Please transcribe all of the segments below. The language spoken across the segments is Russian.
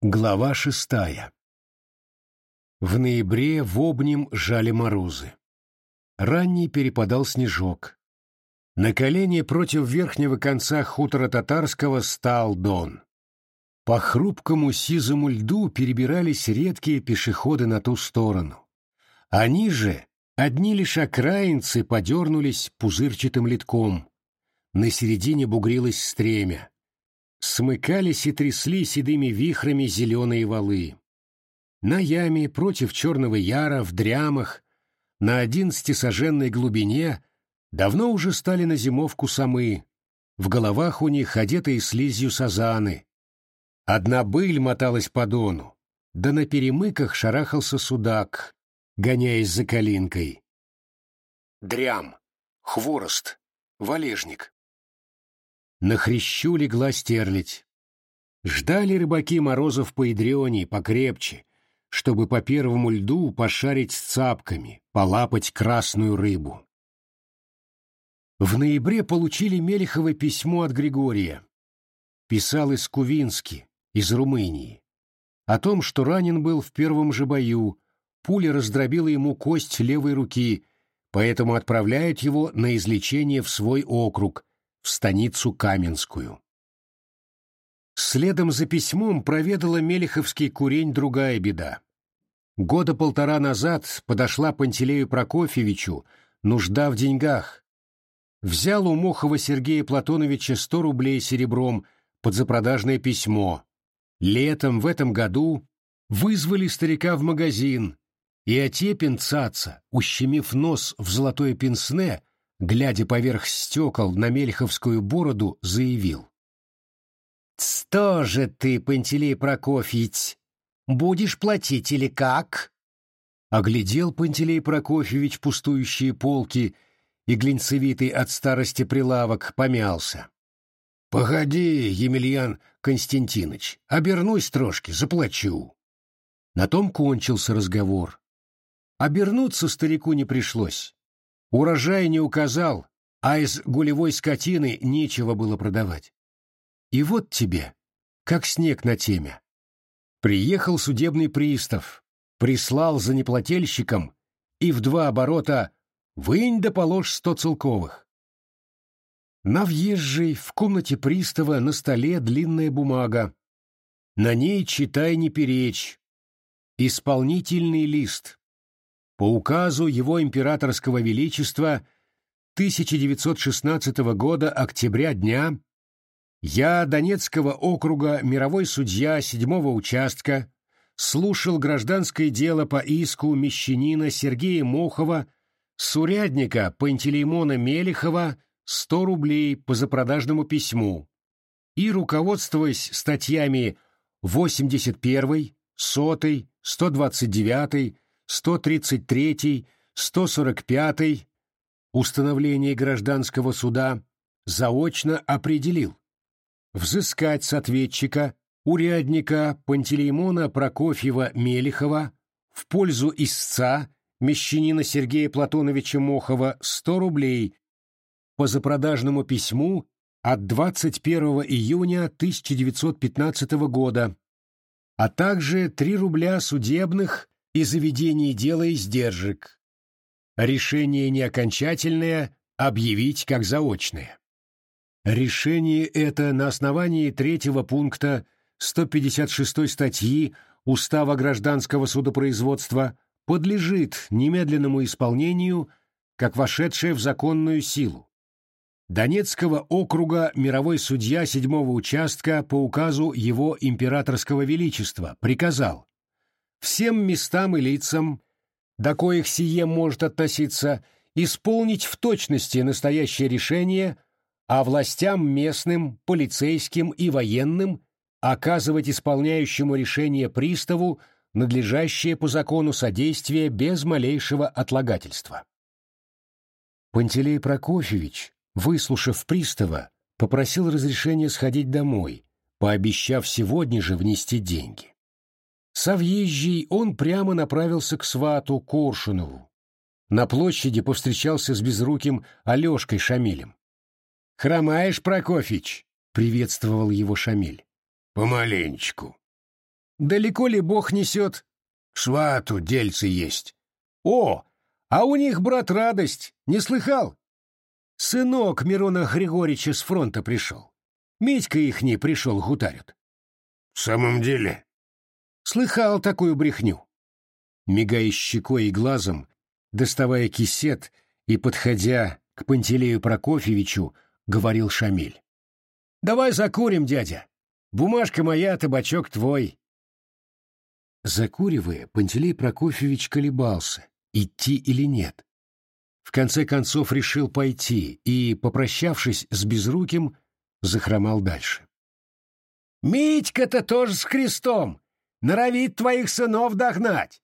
Глава шестая В ноябре в обним жали морозы. Ранний перепадал снежок. На колени против верхнего конца хутора татарского стал Дон. По хрупкому сизому льду перебирались редкие пешеходы на ту сторону. Они же, одни лишь окраинцы, подернулись пузырчатым литком. На середине бугрилось стремя смыкались и трясли седыми вихрами зеленые валы. На яме против черного яра в дрямах, на одиннадцатисоженной глубине, давно уже стали на зимовку самы, в головах у них одетые слизью сазаны. Одна быль моталась по дону, да на перемыках шарахался судак, гоняясь за калинкой. Дрям, хворост, валежник. На хрящу легла стерлядь. Ждали рыбаки морозов по Идрионе покрепче, чтобы по первому льду пошарить с цапками, полапать красную рыбу. В ноябре получили Мелехово письмо от Григория. Писал из Кувински, из Румынии. О том, что ранен был в первом же бою, пуля раздробила ему кость левой руки, поэтому отправляют его на излечение в свой округ, в станицу Каменскую. Следом за письмом проведала Мелеховский курень другая беда. Года полтора назад подошла Пантелею Прокофьевичу нужда в деньгах. Взял у Мохова Сергея Платоновича сто рублей серебром под запродажное письмо. Летом в этом году вызвали старика в магазин, и Отепин цаца, ущемив нос в золотое пенсне, глядя поверх стекол на мельховскую бороду, заявил. «Что же ты, Пантелей Прокофьевич, будешь платить или как?» Оглядел Пантелей Прокофьевич пустующие полки и глинцевитый от старости прилавок помялся. «Погоди, Емельян Константинович, обернусь трошки, заплачу». На том кончился разговор. Обернуться старику не пришлось. Урожай не указал, а из гулевой скотины нечего было продавать. И вот тебе, как снег на теме. Приехал судебный пристав, прислал за неплательщиком и в два оборота «вынь да положь сто целковых». На въезжей в комнате пристава на столе длинная бумага. На ней читай не перечь. Исполнительный лист по указу его императорского величества 1916 года октября дня я Донецкого округа мировой судья седьмого участка слушал гражданское дело по иску мещанина Сергея Мохова с урядника Пантелеймона Мелехова 100 рублей по запродажному письму и, руководствуясь статьями 81, 100, 129, 133, 145 установление гражданского суда заочно определил. Взыскать с ответчика урядника Пантелеймона Прокофьева-Мелехова в пользу истца мещанина Сергея Платоновича Мохова 100 рублей по запродажному письму от 21 июня 1915 года, а также 3 рубля судебных и заведении дела издержек. Решение не окончательное объявить как заочное. Решение это на основании третьего пункта 156 статьи Устава гражданского судопроизводства подлежит немедленному исполнению как вошедшее в законную силу. Донецкого округа мировой судья седьмого участка по указу его императорского величества приказал всем местам и лицам, до коих сие может относиться, исполнить в точности настоящее решение, а властям местным, полицейским и военным оказывать исполняющему решение приставу надлежащее по закону содействие без малейшего отлагательства. Пантелей Прокофьевич, выслушав пристава, попросил разрешения сходить домой, пообещав сегодня же внести деньги. Со въезжей он прямо направился к свату Коршунову. На площади повстречался с безруким Алешкой Шамилем. «Хромаешь, Прокофич?» — приветствовал его Шамиль. «Помаленечку». Далеко ли Бог несет? Свату дельцы есть. О, а у них, брат, радость, не слыхал? Сынок Мирона Григорьевича с фронта пришел. Митька ихний пришел, гутарят. В самом деле? Слыхал такую брехню. Мигая щекой и глазом, доставая кисет и, подходя к Пантелею Прокофьевичу, говорил Шамиль. «Давай закурим, дядя. Бумажка моя, табачок твой». Закуривая, Пантелей Прокофьевич колебался, идти или нет. В конце концов решил пойти и, попрощавшись с Безруким, захромал дальше. «Митька-то тоже с крестом! Норовит твоих сынов догнать!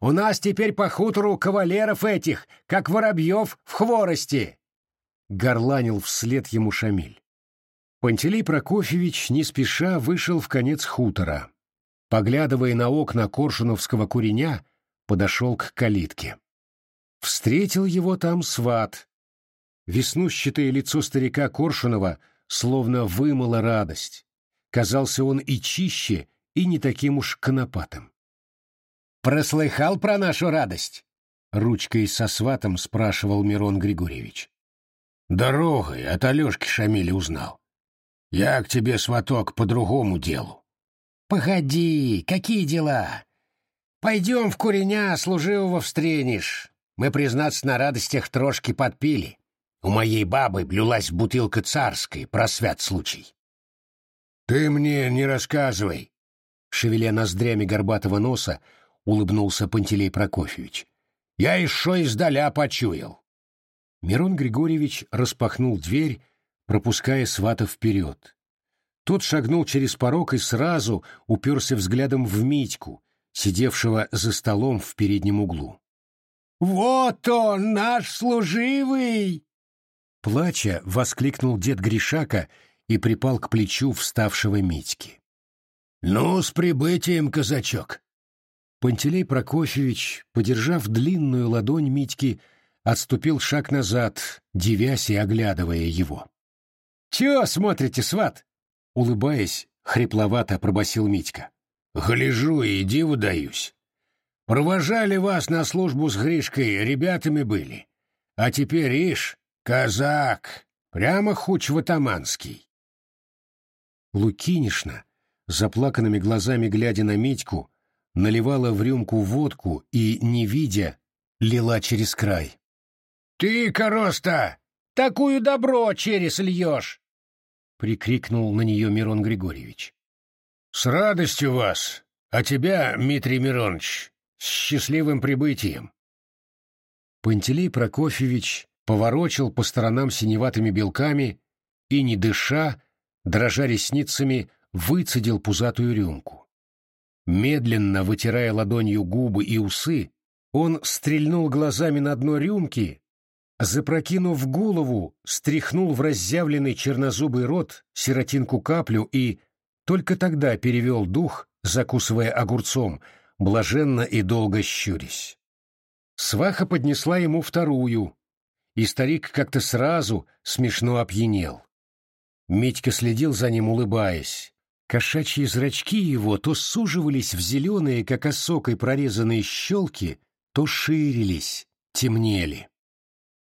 У нас теперь по хутору кавалеров этих, как воробьев в хворости!» Горланил вслед ему Шамиль. Пантелей Прокофьевич не спеша вышел в конец хутора. Поглядывая на окна коршуновского куреня, подошел к калитке. Встретил его там сват. Веснущатое лицо старика Коршунова словно вымыло радость. Казался он и чище, и не таким уж конопатым. «Прослыхал про нашу радость?» Ручкой со сватом спрашивал Мирон Григорьевич. «Дорогой от Алешки Шамиля узнал. Я к тебе, сваток, по другому делу». «Погоди, какие дела? Пойдем в куреня, служивого встренешь. Мы, признаться, на радостях трошки подпили. У моей бабы блюлась бутылка царской, про свят случай. «Ты мне не рассказывай!» Шевеля ноздрями горбатого носа, улыбнулся Пантелей Прокофьевич. «Я еще издаля почуял!» Мирон Григорьевич распахнул дверь, пропуская свата вперед. Тот шагнул через порог и сразу уперся взглядом в Митьку, сидевшего за столом в переднем углу. «Вот он, наш служивый!» Плача, воскликнул дед Гришака и припал к плечу вставшего Митьки. «Ну, с прибытием, казачок!» Пантелей Прокофьевич, подержав длинную ладонь Митьки, отступил шаг назад, девясь и оглядывая его. «Чего смотрите, сват?» Улыбаясь, хрипловато пробасил Митька. «Гляжу и диву даюсь. Провожали вас на службу с Гришкой, ребятами были. А теперь, ишь, казак, прямо хуч ватаманский. Лукинишна, заплаканными глазами глядя на Митьку, наливала в рюмку водку и, не видя, лила через край. — Ты, Короста, такую добро через льешь! — прикрикнул на нее Мирон Григорьевич. — С радостью вас, а тебя, Дмитрий Миронович, с счастливым прибытием. Пантелей Прокофьевич поворочил по сторонам синеватыми белками и, не дыша, дрожа ресницами, выцедил пузатую рюмку. Медленно вытирая ладонью губы и усы, он стрельнул глазами на дно рюмки, запрокинув голову, стряхнул в разъявленный чернозубый рот сиротинку каплю и только тогда перевел дух, закусывая огурцом, блаженно и долго щурясь. Сваха поднесла ему вторую, и старик как-то сразу смешно опьянел. Митька следил за ним, улыбаясь. Кошачьи зрачки его то суживались в зеленые, как осокой прорезанные щелки, то ширились, темнели.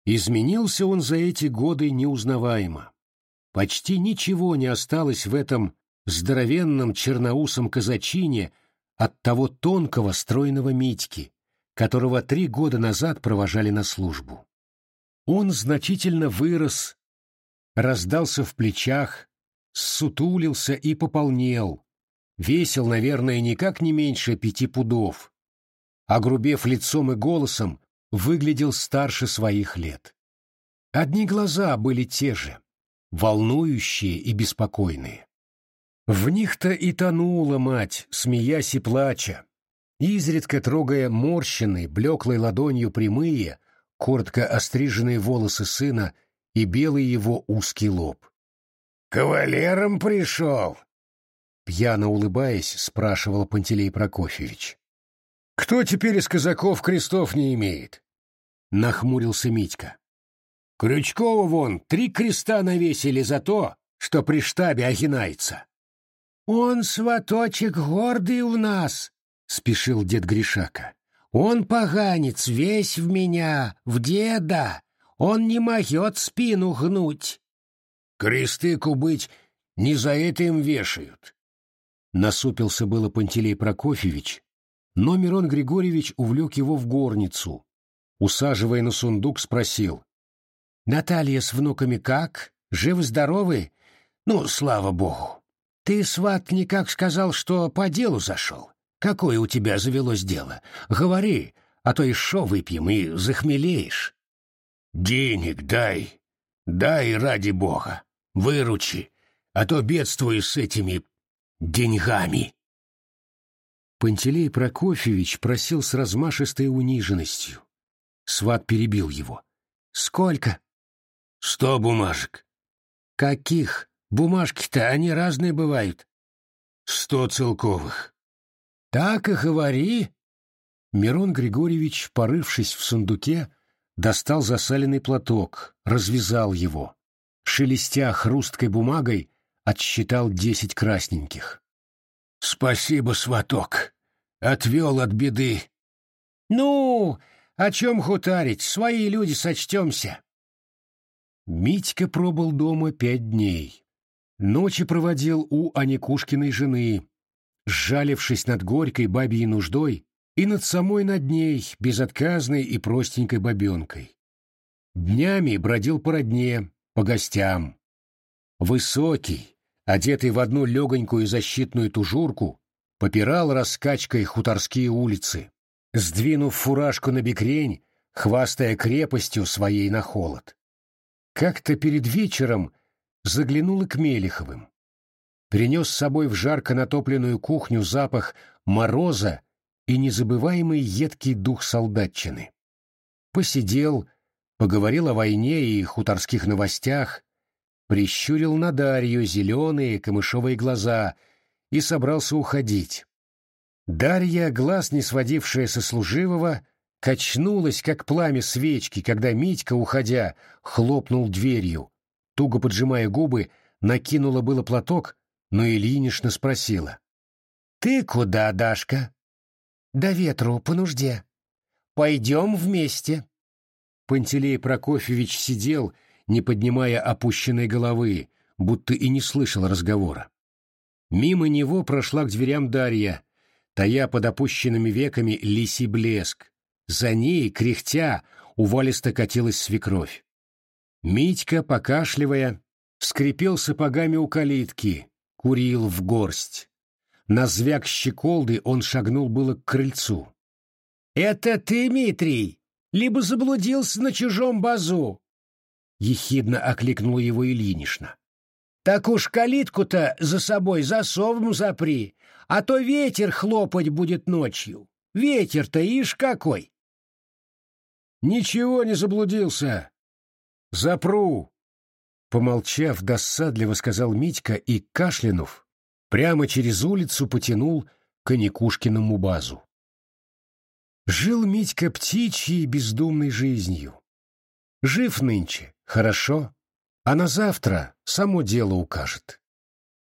Изменился он за эти годы неузнаваемо. Почти ничего не осталось в этом здоровенном черноусом казачине от того тонкого стройного Митьки, которого три года назад провожали на службу. Он значительно вырос, раздался в плечах, сутулился и пополнел, весил, наверное, никак не меньше пяти пудов, огрубев лицом и голосом, выглядел старше своих лет. Одни глаза были те же, волнующие и беспокойные. В них-то и тонула мать, смеясь и плача, изредка трогая морщины, блеклой ладонью прямые, коротко остриженные волосы сына и белый его узкий лоб. «Кавалером пришел!» Пьяно улыбаясь, спрашивал Пантелей Прокофьевич. «Кто теперь из казаков крестов не имеет?» Нахмурился Митька. «Крючкова вон три креста навесили за то, что при штабе огинается. Он, сваточек, гордый у нас, — спешил дед Гришака. Он поганец весь в меня, в деда. Он не могет спину гнуть. Кресты кубыть не за это им вешают. Насупился было Пантелей Прокофьевич, но Мирон Григорьевич увлек его в горницу. Усаживая на сундук, спросил. «Наталья с внуками как? Живы-здоровы? Ну, слава богу. Ты, сват, никак сказал, что по делу зашел. Какое у тебя завелось дело? Говори, а то еще выпьем и захмелеешь». «Денег дай, дай ради бога, выручи, а то бедствую с этими деньгами». Пантелей Прокофьевич просил с размашистой униженностью. Сват перебил его. «Сколько?» «Сто бумажек». «Каких? Бумажки-то они разные бывают». «Сто целковых». «Так и говори». Мирон Григорьевич, порывшись в сундуке, достал засаленный платок, развязал его. Шелестя хрусткой бумагой, отсчитал десять красненьких. «Спасибо, сваток. Отвел от беды». «Ну, о чем хутарить? Свои люди сочтемся». Митька пробыл дома пять дней. Ночи проводил у Аникушкиной жены, сжалившись над горькой бабьей нуждой и над самой над ней, безотказной и простенькой бабенкой. Днями бродил по родне, по гостям. Высокий, одетый в одну легонькую защитную тужурку, попирал раскачкой хуторские улицы, сдвинув фуражку на бекрень, хвастая крепостью своей на холод. Как-то перед вечером заглянул и к Мелиховым. Принес с собой в жарко натопленную кухню запах мороза и незабываемый едкий дух солдатчины. Посидел, поговорил о войне и хуторских новостях, прищурил на Дарью зеленые камышовые глаза и собрался уходить. Дарья, глаз не сводившая со служивого, качнулась, как пламя свечки, когда Митька, уходя, хлопнул дверью, туго поджимая губы, накинула было платок, но Ильинична спросила. — Ты куда, Дашка? — Да ветру, по нужде. — Пойдем вместе. Пантелей Прокофьевич сидел, не поднимая опущенной головы, будто и не слышал разговора. Мимо него прошла к дверям Дарья, тая под опущенными веками лисий блеск. За ней, кряхтя, увалисто катилась свекровь. Митька, покашливая, скрипел сапогами у калитки, курил в горсть. На звяк щеколды он шагнул было к крыльцу. — Это ты, Митрий? Либо заблудился на чужом базу? — ехидно окликнула его Ильинишна. — Так уж калитку-то за собой засовом запри, а то ветер хлопать будет ночью. Ветер-то ишь какой! — Ничего не заблудился. Запру, Помолчав, досадливо сказал Митька и, кашлянув, прямо через улицу потянул к Аникушкиному базу. Жил Митька птичьей бездумной жизнью. Жив нынче, хорошо, а на завтра само дело укажет.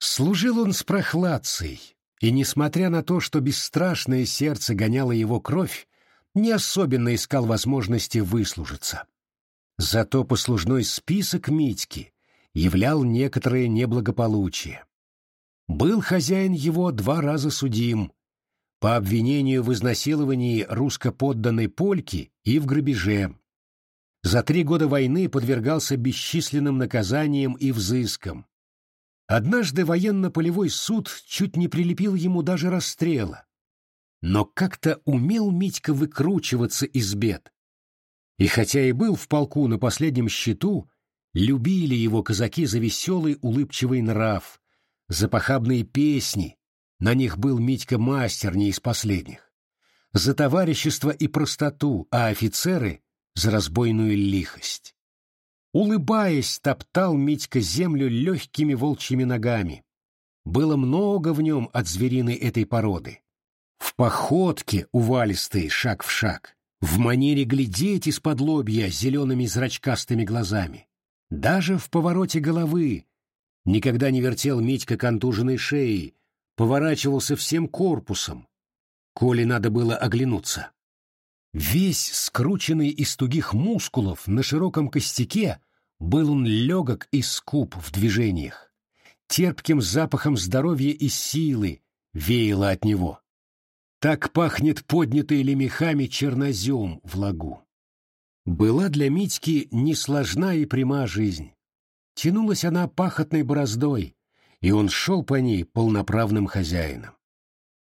Служил он с прохладцей, и, несмотря на то, что бесстрашное сердце гоняло его кровь, не особенно искал возможности выслужиться. Зато послужной список Митьки являл некоторое неблагополучие. Был хозяин его два раза судим по обвинению в изнасиловании русско-подданной польки и в грабеже. За три года войны подвергался бесчисленным наказаниям и взыскам. Однажды военно-полевой суд чуть не прилепил ему даже расстрела. Но как-то умел Митька выкручиваться из бед. И хотя и был в полку на последнем счету, любили его казаки за веселый улыбчивый нрав, за похабные песни, на них был Митька мастер не из последних, за товарищество и простоту, а офицеры — за разбойную лихость. Улыбаясь, топтал Митька землю легкими волчьими ногами. Было много в нем от звериной этой породы. В походке увалистый шаг в шаг, в манере глядеть из-под лобья зелеными зрачкастыми глазами. Даже в повороте головы никогда не вертел Митька контуженной шеи, поворачивался всем корпусом, коли надо было оглянуться. Весь скрученный из тугих мускулов на широком костяке был он легок и скуп в движениях. Терпким запахом здоровья и силы веяло от него. Так пахнет поднятый лемехами чернозем в лагу. Была для Митьки несложна и пряма жизнь. Тянулась она пахотной бороздой, и он шел по ней полноправным хозяином.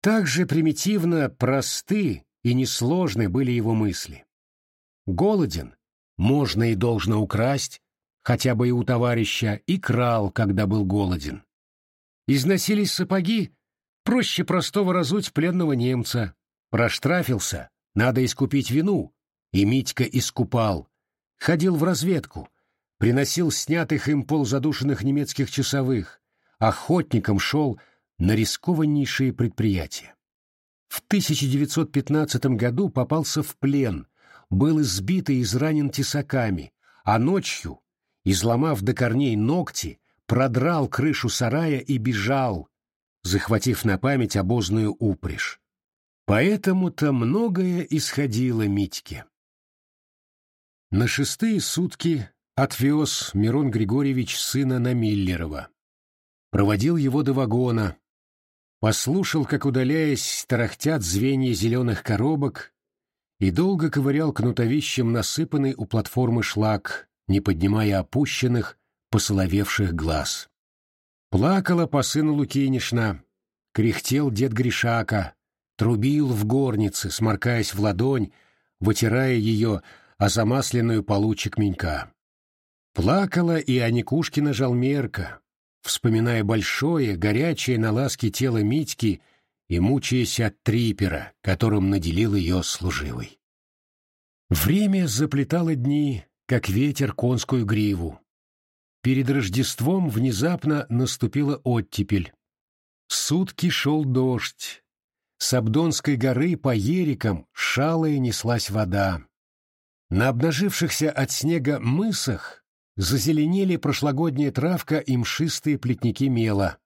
Так же примитивно просты и несложны были его мысли. Голоден, можно и должно украсть, хотя бы и у товарища, и крал, когда был голоден. Износились сапоги, проще простого разуть пленного немца. Проштрафился, надо искупить вину, и Митька искупал. Ходил в разведку, приносил снятых им ползадушенных немецких часовых, охотником шел на рискованнейшие предприятия. В 1915 году попался в плен, был избит и изранен тесаками, а ночью, изломав до корней ногти, продрал крышу сарая и бежал, захватив на память обозную упряжь. Поэтому-то многое исходило Митьке. На шестые сутки отвез Мирон Григорьевич сына на Миллерова. Проводил его до вагона, послушал, как, удаляясь, тарахтят звенья зеленых коробок, и долго ковырял кнутовищем насыпанный у платформы шлак, не поднимая опущенных, посоловевших глаз. Плакала по сыну Лукинишна, кряхтел дед Гришака, трубил в горнице, сморкаясь в ладонь, вытирая ее о замасленную получек менька. Плакала и Аникушкина жалмерка, вспоминая большое, горячее на ласке тело Митьки и мучаясь от трипера, которым наделил ее служивой. Время заплетало дни, как ветер конскую гриву. Перед Рождеством внезапно наступила оттепель. Сутки шел дождь. С Абдонской горы по ерикам шалая неслась вода. На обнажившихся от снега мысах зазеленели прошлогодняя травка и мшистые плетники мела.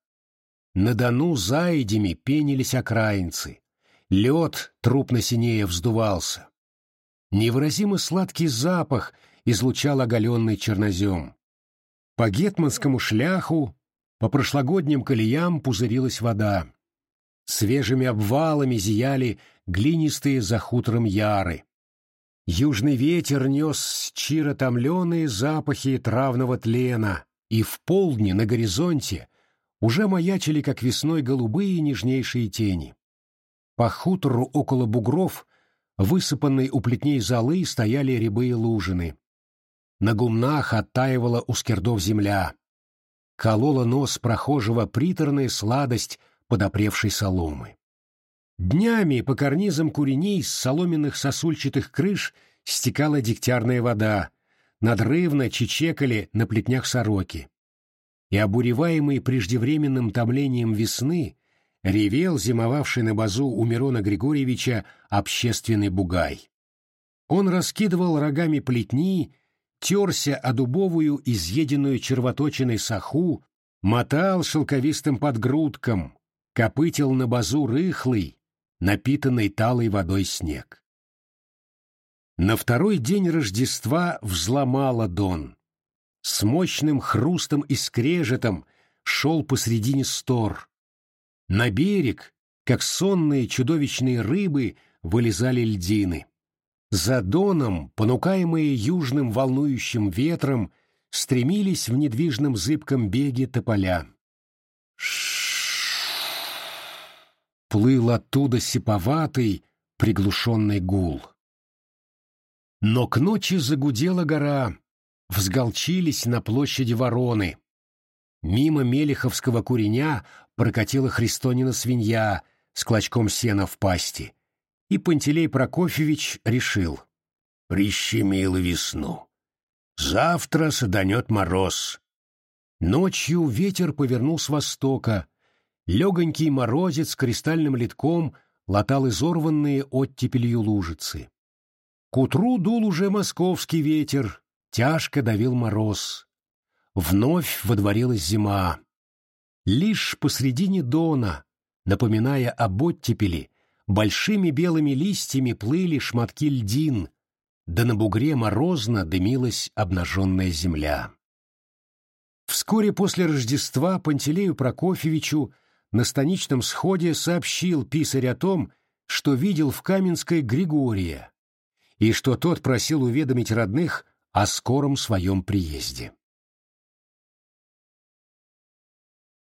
На Дону заидями пенились окраинцы. Лед трупно-синее вздувался. Невыразимо сладкий запах излучал оголенный чернозем. По гетманскому шляху, по прошлогодним колеям пузырилась вода. Свежими обвалами зияли глинистые за хутором яры. Южный ветер нес чиротомленные запахи травного тлена, и в полдне на горизонте уже маячили, как весной, голубые нежнейшие тени. По хутору около бугров, высыпанной у плетней золы, стояли рябые лужины. На гумнах оттаивала у скирдов земля. Колола нос прохожего приторная сладость подопревшей соломы. Днями по карнизам куреней с соломенных сосульчатых крыш стекала дегтярная вода, надрывно чечекали на плетнях сороки. И обуреваемый преждевременным томлением весны ревел зимовавший на базу у Мирона Григорьевича общественный бугай. Он раскидывал рогами плетни, терся о дубовую, изъеденную червоточиной саху, мотал шелковистым подгрудком, копытил на базу рыхлый, напитанный талой водой снег. На второй день Рождества взломала Дон. С мощным хрустом и скрежетом шел посредине стор. На берег, как сонные чудовищные рыбы, вылезали льдины. За Доном, понукаемые южным волнующим ветром, стремились в недвижном зыбком беге тополя. Плыл оттуда сиповатый, приглушенный гул. Но к ночи загудела гора, взголчились на площади вороны. Мимо Мелеховского куреня прокатила Христонина свинья с клочком сена в пасти, и Пантелей Прокофьевич решил — прищемил весну. Завтра саданет мороз. Ночью ветер повернул с востока, Легонький морозец с кристальным литком латал изорванные оттепелью лужицы. К утру дул уже московский ветер, тяжко давил мороз. Вновь водворилась зима. Лишь посредине дона, Напоминая об оттепели, большими белыми листьями плыли шматки льдин, да на бугре морозно дымилась обнаженная земля. Вскоре после Рождества Пантелею Прокофьевичу на станичном сходе сообщил писарь о том, что видел в Каменской Григория, и что тот просил уведомить родных о скором своем приезде.